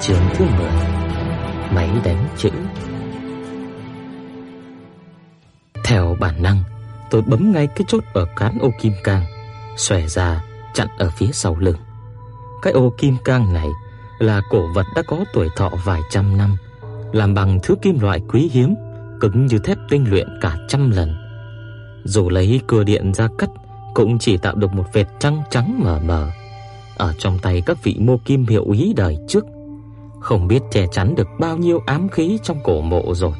Trường thứ 10 Máy đánh chữ. Theo bản năng, Tôi bấm ngay cái chốt ở cán ô kim cang, Xòe ra chặn ở phía sau lưng. Cái ô kim cang này Là cổ vật đã có tuổi thọ vài trăm năm, Làm bằng thứ kim loại quý hiếm, Cứng như thép tinh luyện cả trăm lần. Dù lấy cưa điện ra cắt, Cũng chỉ tạo được một vệt trắng trắng mờ mờ. Ở trong tay các vị mô kim hiệu ý đời trước không biết che chắn được bao nhiêu ám khí trong cổ mộ rồi.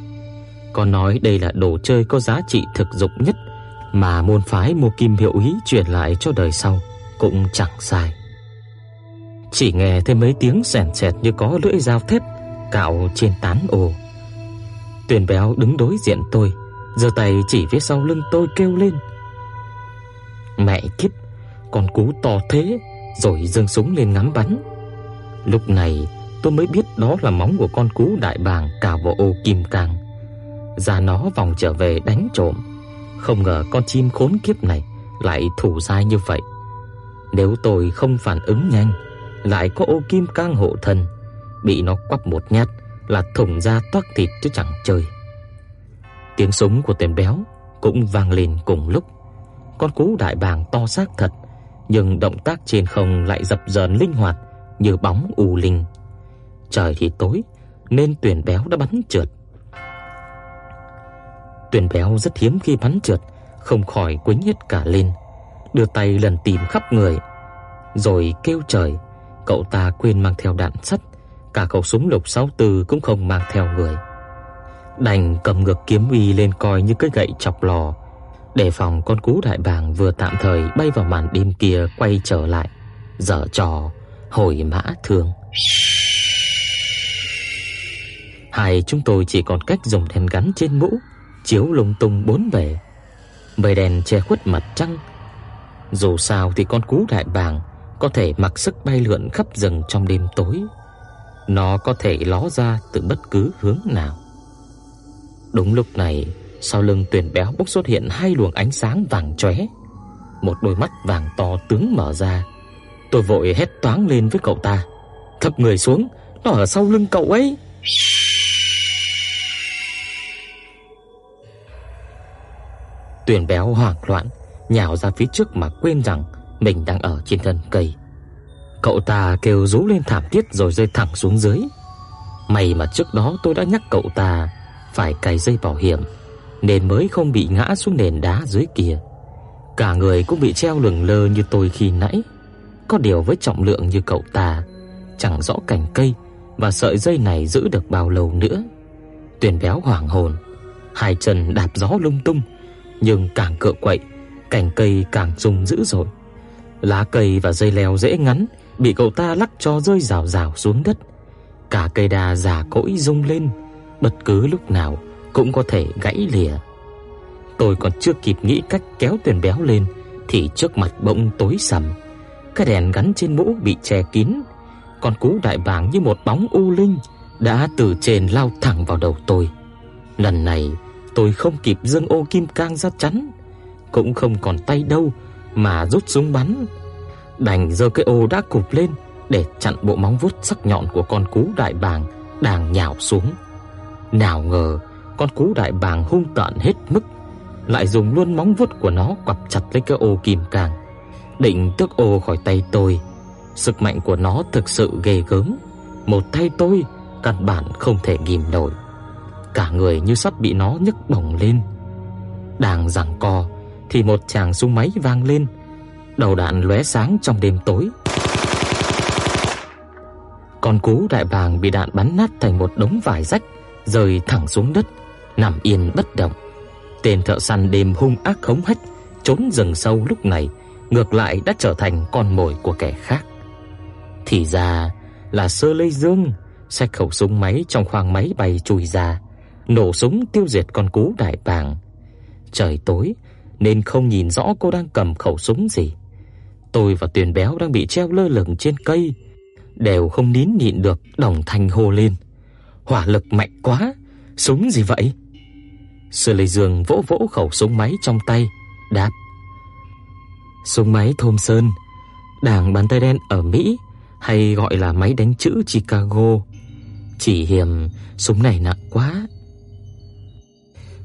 Có nói đây là đồ chơi có giá trị thực dụng nhất mà môn phái mô Kim Hiệu Ý truyền lại cho đời sau cũng chẳng sai. Chỉ nghe thêm mấy tiếng xèn xẹt như có lưỡi dao thép cạo trên tán ồ. Tuyền Béo đứng đối diện tôi, giơ tay chỉ phía sau lưng tôi kêu lên. Mẹ kiếp, con cú to thế, rồi giương súng lên ngắm bắn. Lúc này, tôi mới biết đó là móng của con cú đại bàng cào vào ô kim cang. Ra nó vòng trở về đánh trộm. Không ngờ con chim khốn kiếp này lại thủ dai như vậy. Nếu tôi không phản ứng nhanh, lại có ô kim cang hộ thân, bị nó quắp một nhát là thủng ra toác thịt chứ chẳng chơi. Tiếng súng của tên béo cũng vang lên cùng lúc. Con cú đại bàng to xác thật, nhưng động tác trên không lại dập dờn linh hoạt như bóng u linh. Trời thì tối nên tuyển béo đã bắn trượt. Tuyển béo rất hiếm khi bắn trượt, không khỏi quấy hết cả lên, đưa tay lần tìm khắp người, rồi kêu trời, cậu ta quên mang theo đạn sắt, cả khẩu súng lục 64 cũng không mang theo người. Đành cầm ngược kiếm uy lên coi như cái gậy chọc lò, để phòng con cú đại bàng vừa tạm thời bay vào màn đêm kia quay trở lại, giở trò hồi mã thương. Hai chúng tôi chỉ còn cách dùng đèn gắn trên mũ chiếu lung tung bốn bề. Mây đèn che khuất mặt trăng. Dù sao thì con cú đại bàng có thể mặc sức bay lượn khắp rừng trong đêm tối. Nó có thể ló ra từ bất cứ hướng nào. Đúng lúc này, sau lưng Tuyền Béo bốc xuất hiện hai luồng ánh sáng vàng chóe. Một đôi mắt vàng to tướng mở ra. Tôi vội hét toáng lên với cậu ta: "Thấp người xuống, nó ở sau lưng cậu ấy." Tuyền béo hoảng loạn, nhào ra phía trước mà quên rằng mình đang ở trên thân cây. Cậu ta kêu rú lên thảm thiết rồi rơi thẳng xuống dưới. May mà trước đó tôi đã nhắc cậu ta phải cài dây bảo hiểm nên mới không bị ngã xuống nền đá dưới kia. Cả người cũng bị treo lửng lơ như tôi khi nãy. Có điều với trọng lượng như cậu ta, chẳng rõ cành cây và sợi dây này giữ được bao lâu nữa. Tuyền béo hoảng hồn, hai chân đạp gió lung tung, nhưng càng cựa quậy, cành cây càng rung dữ dội. Lá cây và dây leo dễ ngắn bị cậu ta lắc cho rơi rào rào xuống đất. Cả cây đa già cỗi rung lên, bất cứ lúc nào cũng có thể gãy lìa. Tôi còn chưa kịp nghĩ cách kéo Tuyền béo lên thì trước mặt bỗng tối sầm. Cái đèn gắn trên mũ bị che kín, con cú đại bàng như một bóng u linh đã từ trên lao thẳng vào đầu tôi. Lần này tôi không kịp giương ô kim cang ra chắn, cũng không còn tay đâu mà rút súng bắn, đành giơ cái ô đã cụp lên để chặn bộ móng vuốt sắc nhọn của con cú đại bàng đang nhào xuống. Nào ngờ, con cú đại bàng hung tợn hết mức, lại dùng luôn móng vuốt của nó quặp chặt lấy cái ô kìm càng, định tước ô khỏi tay tôi. Sức mạnh của nó thực sự ghê gớm, một tay tôi căn bản không thể ghim nổi cả người như sắp bị nó nhấc bổng lên. Đang giằng co thì một tràng súng máy vang lên, đầu đạn lóe sáng trong đêm tối. Con cú đại bàng bị đạn bắn nát thành một đống vải rách, rơi thẳng xuống đất, nằm yên bất động. Tên thợ săn đêm hung ác khống hách trốn rừng sâu lúc này ngược lại đã trở thành con mồi của kẻ khác. Thì ra là Sơ Lê Dương xách khẩu súng máy trong khoang máy bay chui ra, nổ súng tiêu diệt con cú đại bàng. Trời tối nên không nhìn rõ cô đang cầm khẩu súng gì. Tôi và Tuyền Béo đang bị treo lơ lửng trên cây, đều không nín nhịn được đồng thanh hô lên. Hỏa lực mạnh quá, súng gì vậy? Sư Lê Dương vỗ vỗ khẩu súng máy trong tay, đáp: Súng máy Thôm Sơn, đảng bàn tay đen ở Mỹ hay gọi là máy đánh chữ Chicago. Chỉ hiểm súng này nặng quá.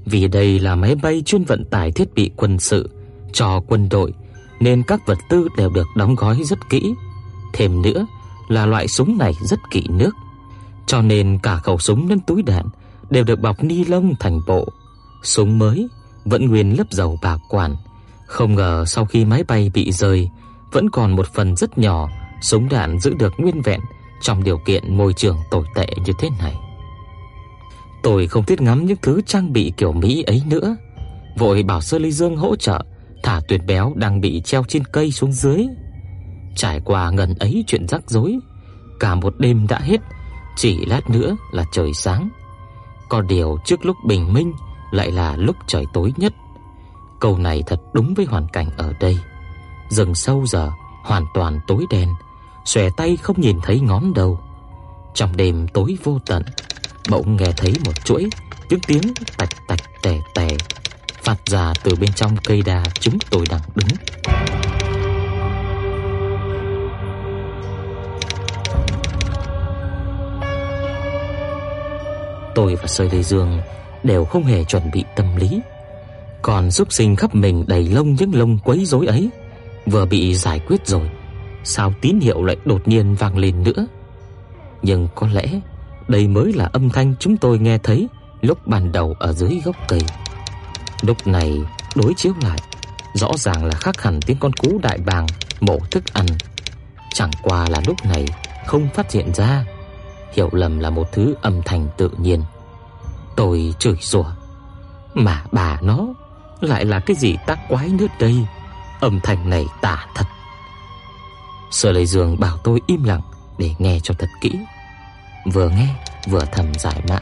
Vì đây là máy bay chuyên vận tải thiết bị quân sự cho quân đội nên các vật tư đều được đóng gói rất kỹ. Thêm nữa là loại súng này rất kỵ nước, cho nên cả khẩu súng lẫn túi đạn đều được bọc ni lông thành bộ. Súng mới vẫn nguyên lớp dầu bảo quản, không ngờ sau khi máy bay bị rơi, vẫn còn một phần rất nhỏ súng đạn giữ được nguyên vẹn trong điều kiện môi trường tồi tệ như thế này. Tôi không thích ngắm những thứ trang bị kiểu Mỹ ấy nữa, vội bảo Sơ Ly Dương hỗ trợ thả tuyệt béo đang bị treo trên cây xuống dưới. Trải qua ngần ấy chuyện rắc rối, cả một đêm đã hết, chỉ lát nữa là trời sáng. Có điều trước lúc bình minh lại là lúc trời tối nhất. Câu này thật đúng với hoàn cảnh ở đây. Rừng sâu giờ hoàn toàn tối đen, xòe tay không nhìn thấy ngón đầu. Trong đêm tối vô tận, bỗng nghe thấy một chuỗi những tiếng tạch tạch tè tè phát ra từ bên trong cây đa chúng tôi đang đứng. Tôi và Sơi Lê Dương đều không hề chuẩn bị tâm lý. Còn xúc sinh khắp mình đầy lông những lông quấy rối ấy vừa bị giải quyết rồi, sao tín hiệu lại đột nhiên vang lên nữa? Nhưng có lẽ đây mới là âm thanh chúng tôi nghe thấy lúc ban đầu ở dưới gốc cây. Lúc này đối chiếu lại, rõ ràng là khác hẳn tiếng con cú đại bàng mổ thức ăn. Chẳng qua là lúc này không phát hiện ra, hiểu lầm là một thứ âm thanh tự nhiên. Tôi chửi rủa, mà bà nó lại là cái gì tác quái nữa đây? Âm thanh này tà thật. Sở Lệ Dương bảo tôi im lặng để nghe cho thật kỹ. Vừa nghe vừa thầm giải mã,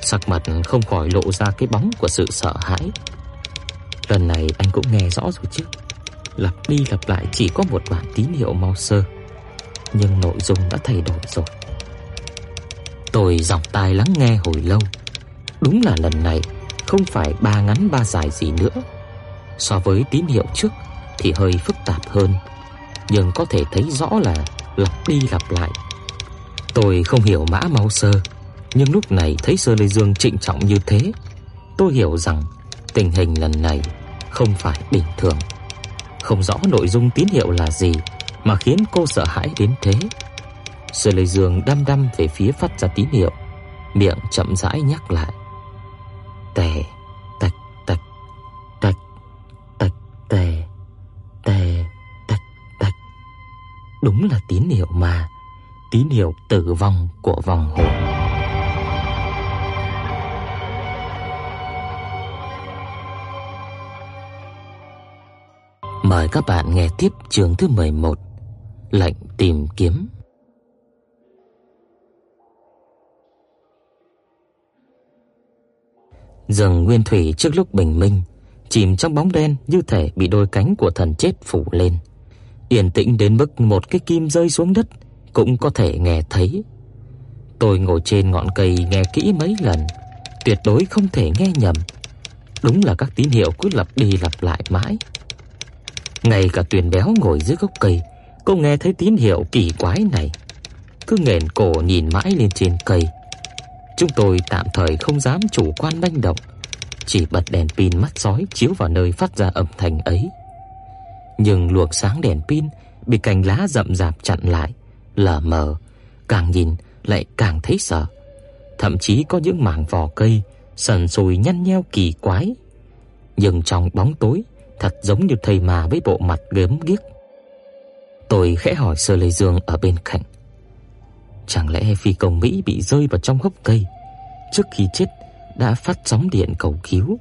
sắc mặt không khỏi lộ ra cái bóng của sự sợ hãi. Lần này anh cũng nghe rõ rồi chứ. Lặp đi lặp lại chỉ có một bản tín hiệu mau sơ, nhưng nội dung đã thay đổi rồi. Tôi giọng tai lắng nghe hồi lâu. Đúng là lần này không phải ba ngắn ba dài gì nữa. So với tín hiệu trước thì hơi phức tạp hơn, nhưng có thể thấy rõ là lặp đi lặp lại. Tôi không hiểu mã mau sơ, nhưng lúc này thấy Sơ Lê Dương trịnh trọng như thế, tôi hiểu rằng tình hình lần này không phải bình thường. Không rõ nội dung tín hiệu là gì mà khiến cô sợ hãi đến thế. Sơ Lê Dương đăm đăm về phía phát ra tín hiệu, miệng chậm rãi nhắc lại. Tè, tạch tạch, tạch tạch tè, tè tạch tạch. Đúng là tín hiệu mà, tín hiệu tử vong của vòng hồn. Mời các bạn nghe tiếp chương thứ 11 Lệnh tìm kiếm Rừng nguyên thủy trước lúc bình minh Chìm trong bóng đen như thể bị đôi cánh của thần chết phủ lên. Yên tĩnh đến mức một cái kim rơi xuống đất Cũng có thể nghe thấy. Tôi ngồi trên ngọn cây nghe kỹ mấy lần Tuyệt đối không thể nghe nhầm. Đúng là các tín hiệu cứ lặp đi lặp lại mãi. Ngay cả Tuyền béo ngồi dưới gốc cây cũng nghe thấy tín hiệu kỳ quái này, cứ nghển cổ nhìn mãi lên trên cây. Chúng tôi tạm thời không dám chủ quan manh động, chỉ bật đèn pin mắt sói chiếu vào nơi phát ra âm thanh ấy. Nhưng luồng sáng đèn pin bị cành lá rậm rạp chặn lại, lờ mờ, càng nhìn lại càng thấy sợ. Thậm chí có những mảng vỏ cây sần sùi nhăn nheo kỳ quái. Nhưng trong bóng tối thật giống như thầy mà với bộ mặt gớm ghiếc. Tôi khẽ hỏi Sơ Lê Dương ở bên cạnh. Chẳng lẽ phi công Mỹ bị rơi vào trong gốc cây, trước khi chết đã phát sóng điện cầu cứu,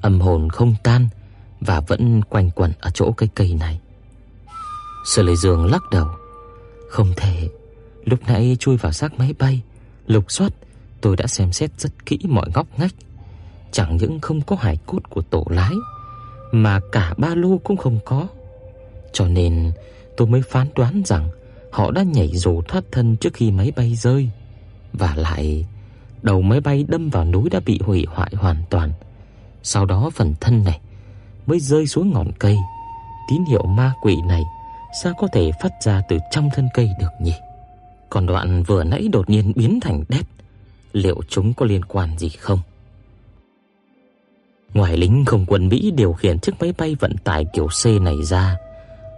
âm hồn không tan và vẫn quanh quẩn ở chỗ cây cây này. Sở Lệ Dương lắc đầu. Không thể. Lúc nãy chui vào xác máy bay, lục soát, tôi đã xem xét rất kỹ mọi ngóc ngách. Chẳng những không có hải cốt của tổ lái, mà cả ba lô cũng không có. Cho nên tôi mới phán đoán rằng họ đã nhảy dù thoát thân trước khi máy bay rơi. Và lại, đầu máy bay đâm vào núi đã bị hủy hoại hoàn toàn. Sau đó phần thân này mới rơi xuống ngọn cây. Tín hiệu ma quỷ này sao có thể phát ra từ trong thân cây được nhỉ? Còn đoạn vừa nãy đột nhiên biến thành đét, liệu chúng có liên quan gì không? Ngoài lính không quân Mỹ điều khiển chiếc máy bay vận tải kiểu C này ra,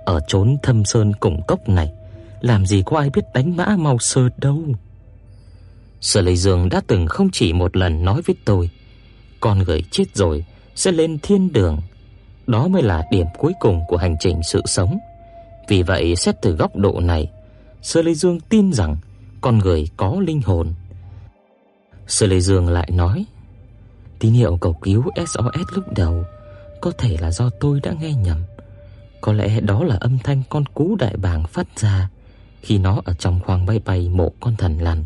ở chốn thâm sơn cùng cốc này, làm gì có ai biết đánh mã màu sờ đâu. Sở Lệ Dương đã từng không chỉ một lần nói với tôi, con người chết rồi sẽ lên thiên đường, đó mới là điểm cuối cùng của hành trình sự sống. Vì vậy, xét từ góc độ này, Sở Lệ Dương tin rằng con người có linh hồn. Sở Lệ Dương lại nói, tín hiệu cầu cứu SOS lúc đầu có thể là do tôi đã nghe nhầm. Có lẽ đó là âm thanh con cú đại bàng phát ra khi nó ở trong khoang bay bay mộ con thần lằn.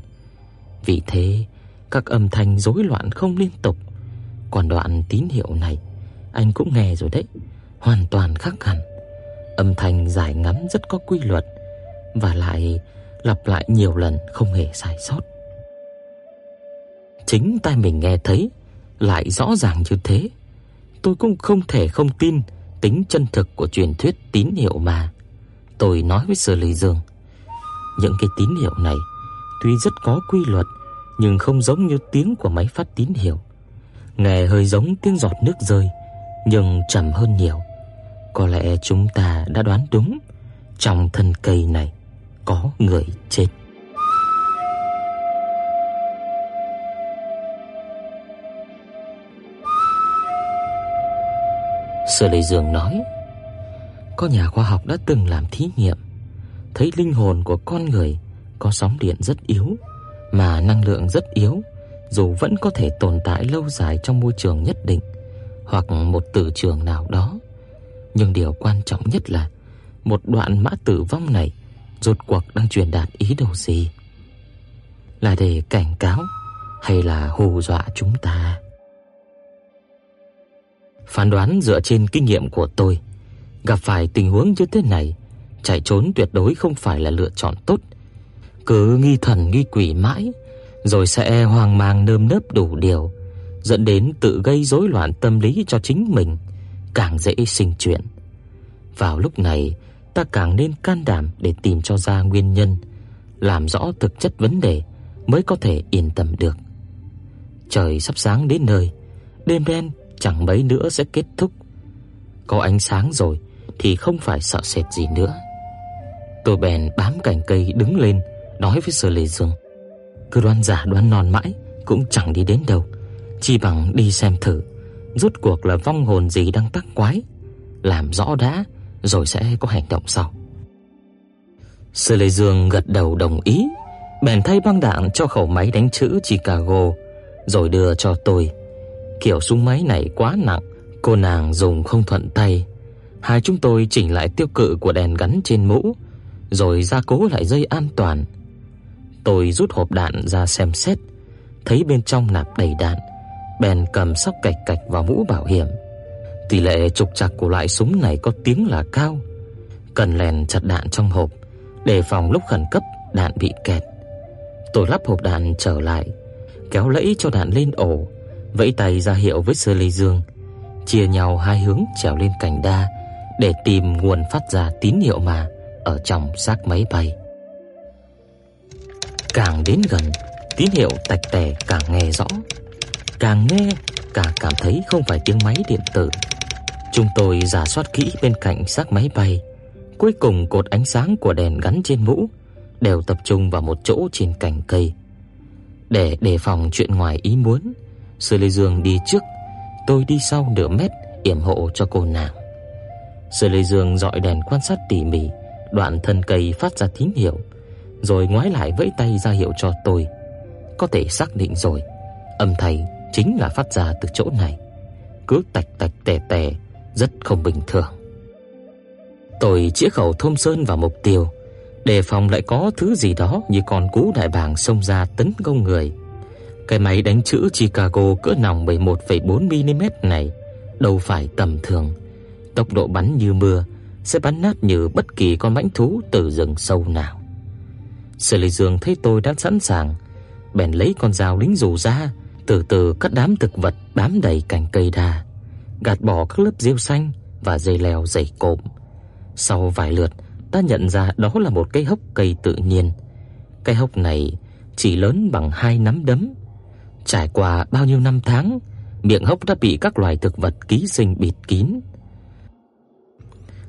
Vì thế, các âm thanh rối loạn không liên tục. Còn đoạn tín hiệu này, anh cũng nghe rồi đấy, hoàn toàn khác hẳn. Âm thanh dài ngắn rất có quy luật và lại lặp lại nhiều lần không hề sai sót. Chính tai mình nghe thấy lại rõ ràng như thế, tôi cũng không thể không tin tính chân thực của truyền thuyết tín hiệu mà. Tôi nói với Sở Lý Dương, những cái tín hiệu này tuy rất có quy luật nhưng không giống như tiếng của máy phát tín hiệu. Nghe hơi giống tiếng giọt nước rơi nhưng trầm hơn nhiều. Có lẽ chúng ta đã đoán đúng, trong thân cây này có người chết. Sở Lệ Dương nói, có nhà khoa học đã từng làm thí nghiệm, thấy linh hồn của con người có sóng điện rất yếu mà năng lượng rất yếu, dù vẫn có thể tồn tại lâu dài trong môi trường nhất định hoặc một tử trường nào đó. Nhưng điều quan trọng nhất là một đoạn mã tử vong này rốt cuộc đang truyền đạt ý đồ gì? Là để cảnh cáo hay là hù dọa chúng ta? Phán đoán dựa trên kinh nghiệm của tôi, gặp phải tình huống như thế này, chạy trốn tuyệt đối không phải là lựa chọn tốt. Cứ nghi thần nghi quỷ mãi, rồi sẽ hoang mang nơm nớp đủ điều, dẫn đến tự gây rối loạn tâm lý cho chính mình, càng dễ sinh chuyện. Vào lúc này, ta càng nên can đảm để tìm cho ra nguyên nhân, làm rõ thực chất vấn đề mới có thể yên tâm được. Trời sắp sáng đến nơi, đêm đen chẳng mấy nữa sẽ kết thúc. Có ánh sáng rồi thì không phải sợ sệt gì nữa. Tôi bèn bám cành cây đứng lên, nói với Sở Lệ Dương: "Cứ đoán giả đoán non mãi cũng chẳng đi đến đâu, chỉ bằng đi xem thử, rốt cuộc là vong hồn gì đang tác quái, làm rõ đã rồi sẽ có hành động sau." Sở Lệ Dương gật đầu đồng ý, bèn thay băng đạn cho khẩu máy đánh chữ Chicago, rồi đưa cho tôi. Kiểu súng máy này quá nặng, cô nàng dùng không thuận tay. Hai chúng tôi chỉnh lại tiêu cự của đèn gắn trên mũ, rồi gia cố lại dây an toàn. Tôi rút hộp đạn ra xem xét, thấy bên trong nạp đầy đạn, bèn cầm sóc cạch cạch vào mũ bảo hiểm. Tỷ lệ trục trặc của loại súng này có tiếng là cao, cần lèn chặt đạn trong hộp để phòng lúc khẩn cấp đạn bị kẹt. Tôi lắp hộp đạn trở lại, kéo lẫy cho đạn lên ổ, vẫy tay ra hiệu với Sơ Lê Dương, chia nhau hai hướng trèo lên cành đa để tìm nguồn phát ra tín hiệu mà ở trong xác máy bay. Càng đến gần, tín hiệu tạch tè càng nghe rõ. Càng nghe, càng cảm thấy không phải tiếng máy điện tử. Chúng tôi giả soát kỹ bên cạnh xác máy bay. Cuối cùng cột ánh sáng của đèn gắn trên mũ đều tập trung vào một chỗ trên cành cây. Để đề phòng chuyện ngoài ý muốn, Sư Lê Dương đi trước, tôi đi sau nửa mét yểm hộ cho cô nàng. Sư Lê Dương dọi đèn quan sát tỉ mỉ đoạn thân cây phát ra tín hiệu, rồi ngoái lại vẫy tay ra hiệu cho tôi. Có thể xác định rồi, âm thanh chính là phát ra từ chỗ này. Cứ tạch tạch tè tè, rất không bình thường. Tôi chĩa khẩu thôm sơn vào mục tiêu, đề phòng lại có thứ gì đó như con cú đại bàng xông ra tấn công người. Cái máy đánh chữ Chicago cỡ nòng 11,4 mm này đâu phải tầm thường. Tốc độ bắn như mưa, sẽ bắn nát như bất kỳ con mãnh thú từ rừng sâu nào. Sở Lệ Dương thấy tôi đã sẵn sàng, bèn lấy con dao lính dù ra, từ từ cắt đám thực vật bám đầy cành cây đa, gạt bỏ các lớp rêu xanh và dây leo dày cộm. Sau vài lượt, ta nhận ra đó là một cây hốc cây tự nhiên. Cây hốc này chỉ lớn bằng hai nắm đấm. Trải qua bao nhiêu năm tháng, miệng hốc đã bị các loài thực vật ký sinh bịt kín.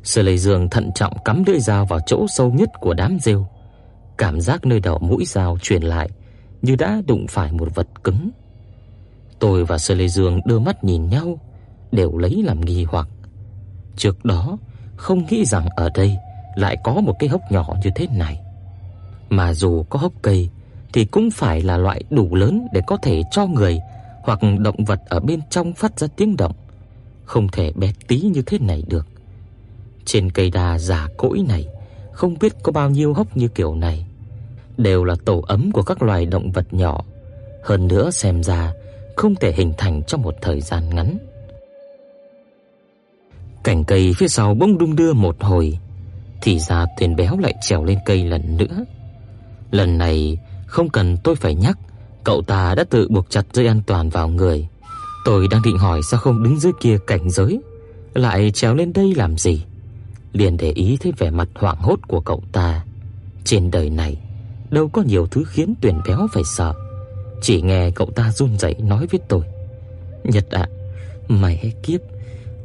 Sở Lệ Dương thận trọng cắm lưỡi dao vào chỗ sâu nhất của đám rêu. Cảm giác nơi đầu mũi dao truyền lại như đã đụng phải một vật cứng. Tôi và Sở Lệ Dương đưa mắt nhìn nhau, đều lấy làm nghi hoặc. Trước đó, không nghĩ rằng ở đây lại có một cái hốc nhỏ như thế này. Mà dù có hốc cây thì cũng phải là loại đủ lớn để có thể cho người hoặc động vật ở bên trong phát ra tiếng động, không thể bé tí như thế này được. Trên cây đa già cỗi này, không biết có bao nhiêu hốc như kiểu này, đều là tổ ấm của các loài động vật nhỏ, hơn nữa xem ra không thể hình thành trong một thời gian ngắn. Cành cây phía sau bỗng đung đưa một hồi, thì ra thuyền béo lại trèo lên cây lần nữa. Lần này không cần tôi phải nhắc, cậu ta đã tự buộc chặt dây an toàn vào người. Tôi đang định hỏi sao không đứng dưới kia cảnh giới, lại trèo lên đây làm gì? Liền để ý thấy vẻ mặt hoảng hốt của cậu ta. Trên đời này đâu có nhiều thứ khiến Tuyển béo phải sợ. Chỉ nghe cậu ta run rẩy nói với tôi: "Nhật ạ, mày hay kiếp,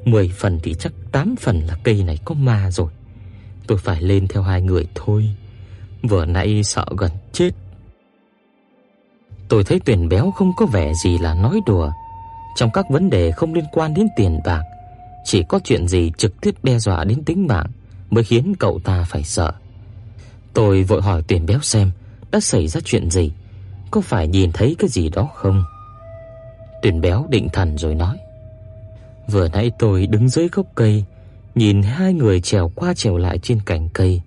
10 phần thì chắc 8 phần là cây này có ma rồi. Tôi phải lên theo hai người thôi. Vừa nãy sợ gần chết." Tôi thấy Tuyển béo không có vẻ gì là nói đùa. Trong các vấn đề không liên quan đến tiền bạc, chỉ có chuyện gì trực tiếp đe dọa đến tính mạng mới khiến cậu ta phải sợ. Tôi vội hỏi Tuyển béo xem đã xảy ra chuyện gì, có phải nhìn thấy cái gì đó không? Tuyển béo định thần rồi nói: Vừa nãy tôi đứng dưới gốc cây, nhìn hai người trèo qua trèo lại trên cành cây.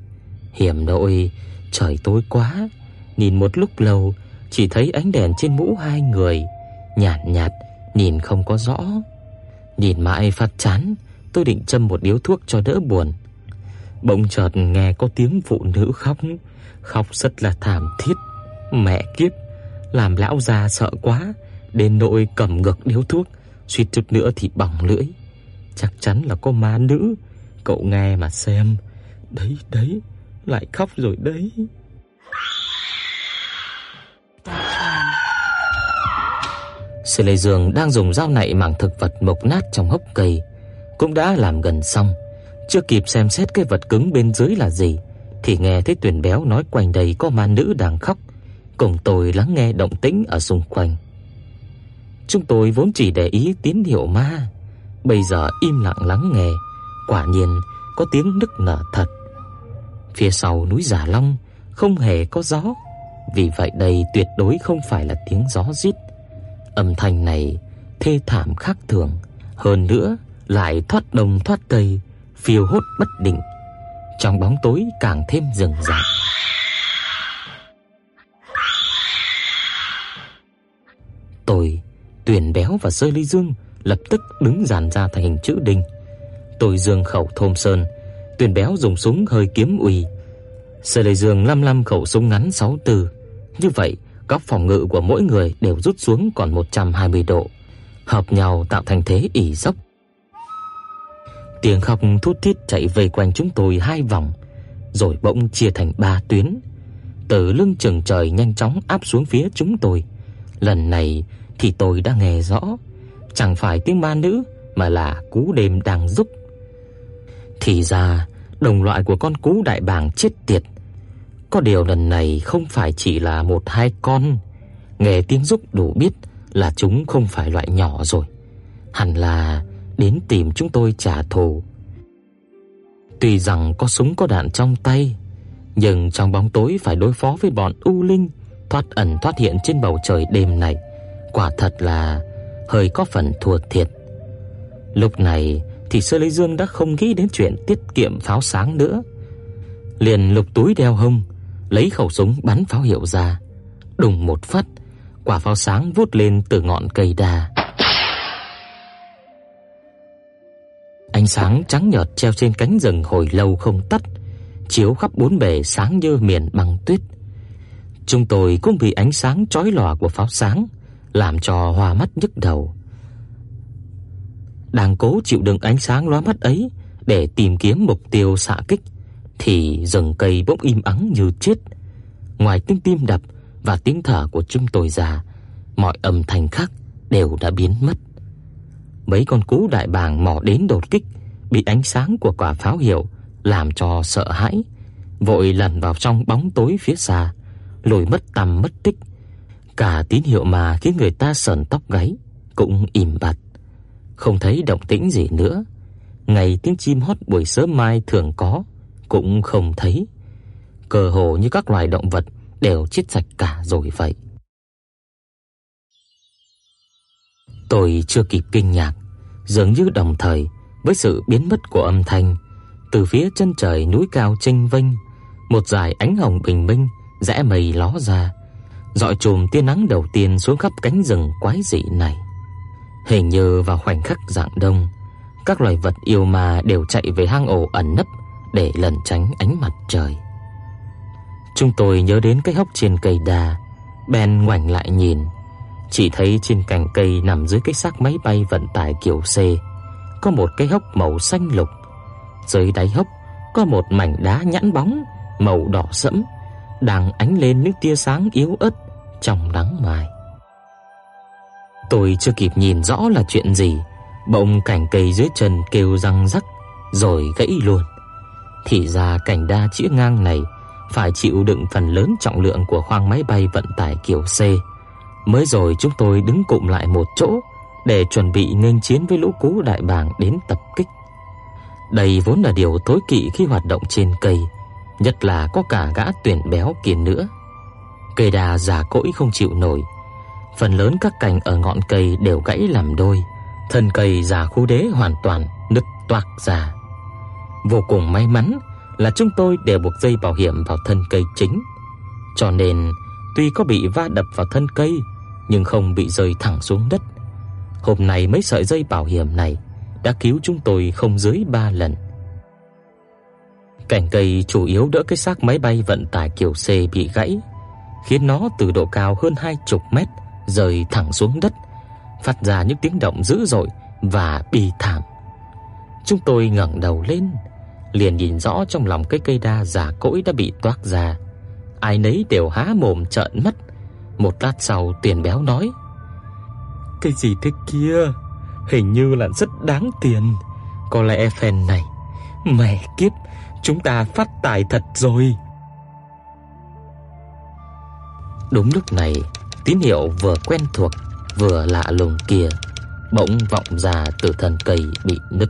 Hiểm nội, trời tối quá, nhìn một lúc lâu chỉ thấy ánh đèn trên mũ hai người nhạt nhạt, nhìn không có rõ. Nhìn mãi phát chán, tôi định châm một điếu thuốc cho đỡ buồn. Bỗng chợt nghe có tiếng phụ nữ khóc, khóc rất là thảm thiết. Mẹ kiếp, làm lão già sợ quá, đến nỗi cầm ngược điếu thuốc, suýt chút nữa thì bỏng lưỡi. Chắc chắn là có ma nữ, cậu nghe mà xem. Đấy đấy, lại khóc rồi đấy. Sư Lê Dương đang dùng dao nạy mảng thực vật mộc nát trong hốc cây, cũng đã làm gần xong. Chưa kịp xem xét cái vật cứng bên dưới là gì, thì nghe thấy Tuyền Béo nói quanh đây có ma nữ đang khóc, cùng tôi lắng nghe động tĩnh ở xung quanh. Chúng tôi vốn chỉ để ý tín hiệu ma, bây giờ im lặng lắng nghe, quả nhiên có tiếng nức nở thật. Phía sau núi Giả Long không hề có gió, vì vậy đây tuyệt đối không phải là tiếng gió rít. Âm thanh này thê thảm khác thường, hơn nữa lại thoát đông thoát tây, phiêu hốt bất định, trong bóng tối càng thêm rừng rạc. Tôi, Tuyền Béo và Sơ Ly Dương lập tức đứng dàn ra thành hình chữ đinh. Tôi dương khẩu thôm sơn, Tuyền Béo dùng súng hơi kiếm uy. Sơ Ly Dương lăm lăm khẩu súng ngắn 64. Như vậy, góc phòng ngự của mỗi người đều rút xuống còn 120 độ, hợp nhau tạo thành thế ỉ dốc. Tiếng khóc thút thít chạy vây quanh chúng tôi hai vòng, rồi bỗng chia thành ba tuyến, từ lưng chừng trời nhanh chóng áp xuống phía chúng tôi. Lần này thì tôi đã nghe rõ, chẳng phải tiếng ma nữ mà là cú đêm đang giúp. Thì ra, đồng loại của con cú đại bàng chết tiệt có điều lần này không phải chỉ là một hai con, nghe tiếng rúc đủ biết là chúng không phải loại nhỏ rồi, hẳn là đến tìm chúng tôi trả thù. Tuy rằng có súng có đạn trong tay, nhưng trong bóng tối phải đối phó với bọn u linh thoát ẩn thoát hiện trên bầu trời đêm này, quả thật là hơi có phần thua thiệt. Lúc này thì Sơ Lý Dương đã không nghĩ đến chuyện tiết kiệm pháo sáng nữa. Liền lục túi đeo hông, lấy khẩu súng bắn pháo hiệu ra. Đùng một phát, quả pháo sáng vút lên từ ngọn cây đa. Ánh sáng trắng nhợt treo trên cánh rừng hồi lâu không tắt, chiếu khắp bốn bề sáng như miền băng tuyết. Chúng tôi cũng bị ánh sáng chói lòa của pháo sáng làm cho hoa mắt nhức đầu. Đang cố chịu đựng ánh sáng lóa mắt ấy để tìm kiếm mục tiêu xạ kích thì rừng cây bỗng im ắng như chết. Ngoài tiếng tim đập và tiếng thở của chúng tôi ra, mọi âm thanh khác đều đã biến mất. Mấy con cú đại bàng mò đến đột kích, bị ánh sáng của quả pháo hiệu làm cho sợ hãi, vội lẩn vào trong bóng tối phía xa, lùi mất tầm mất tích. Cả tín hiệu mà khiến người ta sởn tóc gáy cũng im bặt, không thấy động tĩnh gì nữa. Ngày tiếng chim hót buổi sớm mai thường có cũng không thấy. Cơ hồ như các loài động vật đều chết sạch cả rồi vậy. Tôi chưa kịp kinh ngạc, dường như đồng thời với sự biến mất của âm thanh, từ phía chân trời núi cao chênh vênh, một dải ánh hồng bình minh rẽ mây ló ra, dọi chùm tia nắng đầu tiên xuống khắp cánh rừng quái dị này. Hình như vào khoảnh khắc rạng đông, các loài vật yêu ma đều chạy về hang ổ ẩn nấp để lẩn tránh ánh mặt trời. Chúng tôi nhớ đến cái hốc trên cây đa, bèn ngoảnh lại nhìn, chỉ thấy trên cành cây nằm dưới cái xác máy bay vận tải kiểu C, có một cái hốc màu xanh lục. Dưới đáy hốc có một mảnh đá nhẵn bóng màu đỏ sẫm đang ánh lên những tia sáng yếu ớt trong nắng mai. Tôi chưa kịp nhìn rõ là chuyện gì, bỗng cành cây dưới chân kêu răng rắc rồi gãy luôn. Thì ra cành đa chĩa ngang này phải chịu đựng phần lớn trọng lượng của khoang máy bay vận tải kiểu C. Mới rồi chúng tôi đứng cụm lại một chỗ để chuẩn bị nghênh chiến với lũ cú đại bàng đến tập kích. Đây vốn là điều tối kỵ khi hoạt động trên cây, nhất là có cả gã tuyển béo kia nữa. Cây đa già cỗi không chịu nổi, phần lớn các cành ở ngọn cây đều gãy làm đôi, thân cây già khu đế hoàn toàn nứt toạc ra. Vô cùng may mắn là chúng tôi đều buộc dây bảo hiểm vào thân cây chính, cho nên tuy có bị va đập vào thân cây nhưng không bị rơi thẳng xuống đất. Hôm nay mấy sợi dây bảo hiểm này đã cứu chúng tôi không dưới 3 lần. Cành cây chủ yếu đỡ cái xác máy bay vận tải kiểu C bị gãy, khiến nó từ độ cao hơn hai chục mét rơi thẳng xuống đất, phát ra những tiếng động dữ dội và bi thảm. Chúng tôi ngẩng đầu lên, liền nhìn rõ trong lòng cái cây đa già cỗi đã bị toác ra. Ai nấy đều há mồm trợn mắt. Một lát sau Tiền Béo nói: "Cái gì thế kia? Hình như là rất đáng tiền. Có lẽ phen này mẹ kiếp, chúng ta phát tài thật rồi." Đúng lúc này, tín hiệu vừa quen thuộc vừa lạ lùng kia bỗng vọng ra từ thân cây bị nứt